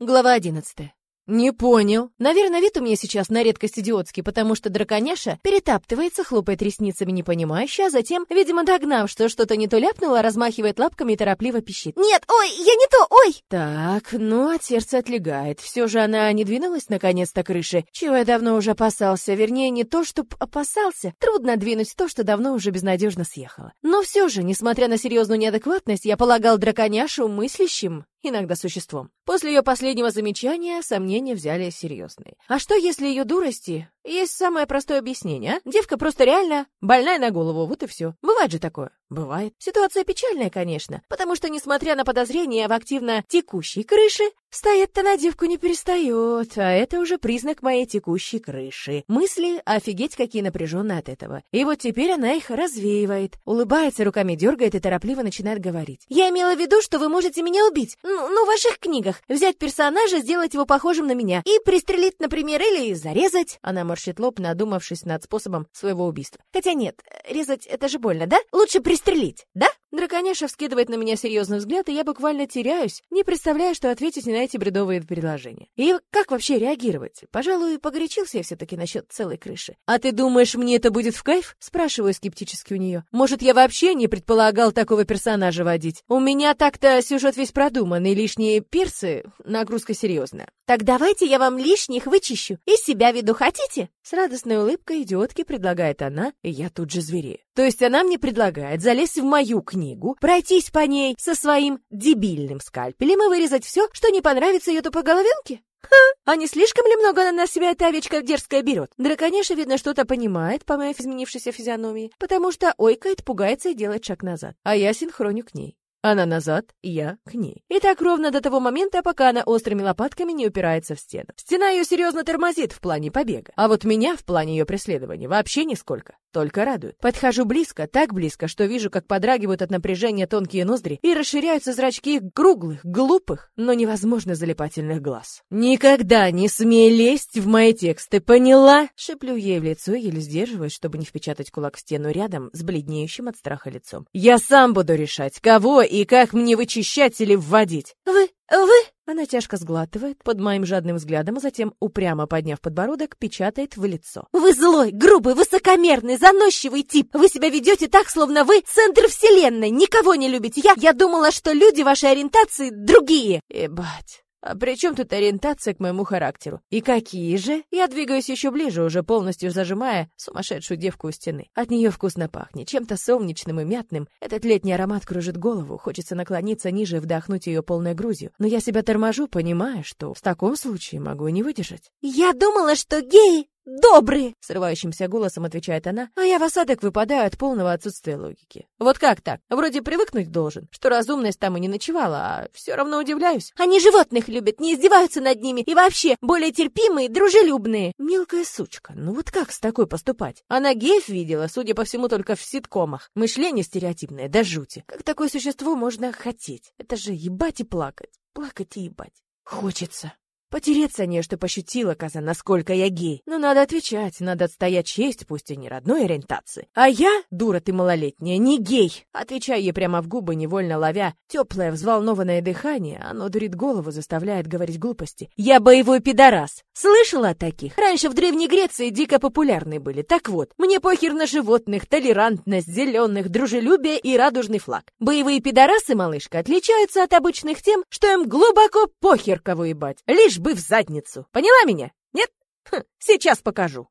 Глава одиннадцатая. «Не понял. Наверное, вид у меня сейчас на редкость идиотский, потому что драконяша перетаптывается, хлопает ресницами непонимающе, а затем, видимо, догнав, что что-то не то ляпнула, размахивает лапками и торопливо пищит. «Нет, ой, я не то, ой!» Так, ну, от сердца отлегает. Все же она не двинулась наконец-то крыши, чего я давно уже опасался. Вернее, не то, что опасался. Трудно двинуть то, что давно уже безнадежно съехало. Но все же, несмотря на серьезную неадекватность, я полагал драконяшу мыслящим иногда существом. После ее последнего замечания сомнения взяли серьезные. А что, если ее дурости есть самое простое объяснение, а? Девка просто реально больная на голову, вот и все. Бывает же такое. Бывает. Ситуация печальная, конечно, потому что, несмотря на подозрения в активно текущей крыше, стоять-то на девку не перестает, а это уже признак моей текущей крыши. Мысли офигеть какие напряженные от этого. И вот теперь она их развеивает, улыбается, руками дергает и торопливо начинает говорить. «Я имела в виду, что вы можете меня убить, ну, ну в ваших книгах, взять персонажа, сделать его похожим на меня и пристрелить, например, или зарезать». Она морщит лоб, надумавшись над способом своего убийства. Хотя нет, резать это же больно, да? Лучше пристрелить, да? Драконяша вскидывает на меня серьезный взгляд, и я буквально теряюсь, не представляя, что ответить на эти бредовые предложения. И как вообще реагировать? Пожалуй, погорячился я все-таки насчет целой крыши. «А ты думаешь, мне это будет в кайф?» Спрашиваю скептически у нее. «Может, я вообще не предполагал такого персонажа водить? У меня так-то сюжет весь продуман, и лишние персы — нагрузка серьезная». «Так давайте я вам лишних вычищу. Из себя виду хотите?» С радостной улыбкой идиотки предлагает она, и я тут же зверею. То есть она мне предлагает залезть в мою книгу, пройтись по ней со своим дебильным скальпелем и вырезать все, что не понравится ее тупой головенке? Ха! А не слишком ли много она на себя эта овечка дерзкая берет? Драконяша, видно, что-то понимает по моей изменившейся физиономии, потому что ойкает, пугается и делает шаг назад. А я синхроню к ней. Она назад, я к ней. И так ровно до того момента, пока она острыми лопатками не упирается в стену. Стена ее серьезно тормозит в плане побега. А вот меня в плане ее преследования вообще нисколько. Только радует. Подхожу близко, так близко, что вижу, как подрагивают от напряжения тонкие ноздри и расширяются зрачки их круглых, глупых, но невозможно залипательных глаз. «Никогда не смей лезть в мои тексты, поняла?» Шеплю ей в лицо, еле сдерживаясь, чтобы не впечатать кулак в стену рядом с бледнеющим от страха лицом. «Я сам буду решать, кого и как мне вычищать или вводить. Вы, вы... Она тяжко сглатывает под моим жадным взглядом, а затем, упрямо подняв подбородок, печатает в лицо. «Вы злой, грубый, высокомерный, заносчивый тип! Вы себя ведете так, словно вы центр вселенной, никого не любите! Я, я думала, что люди вашей ориентации другие!» «Ебать!» А при чем тут ориентация к моему характеру? И какие же? Я двигаюсь еще ближе, уже полностью зажимая сумасшедшую девку у стены. От нее вкусно пахнет, чем-то солнечным и мятным. Этот летний аромат кружит голову, хочется наклониться ниже и вдохнуть ее полной грудью. Но я себя торможу, понимая, что в таком случае могу не выдержать. «Я думала, что геи добрые!» — срывающимся голосом отвечает она, а я в осадок выпадаю от полного отсутствия логики. Вот как так? Вроде привыкнуть должен, что разумность там и не ночевала, а все равно удивляюсь. Они животных любят, не издеваются над ними и вообще более терпимые, дружелюбные. Мелкая сучка, ну вот как с такой поступать? Она геев видела, судя по всему, только в ситкомах. Мышление стереотипное, да жути. Как такое существо можно хотеть? Это же ебать и плакать. Плакать и ебать. Хочется. Потереться о нее, что пощутила коза, насколько я гей. Но надо отвечать, надо отстоять честь, пусть и не родной ориентации. А я, дура ты малолетняя, не гей. Отвечаю ей прямо в губы, невольно ловя теплое, взволнованное дыхание. Оно дурит голову, заставляет говорить глупости. Я боевой пидорас. Слышала о таких? Раньше в Древней Греции дико популярны были. Так вот, мне похер на животных, толерантность, зеленых, дружелюбие и радужный флаг. Боевые пидорасы, малышка, отличаются от обычных тем, что им глубоко похер кого ебать. Лишь бы в задницу. Поняла меня? Нет? Хм, сейчас покажу.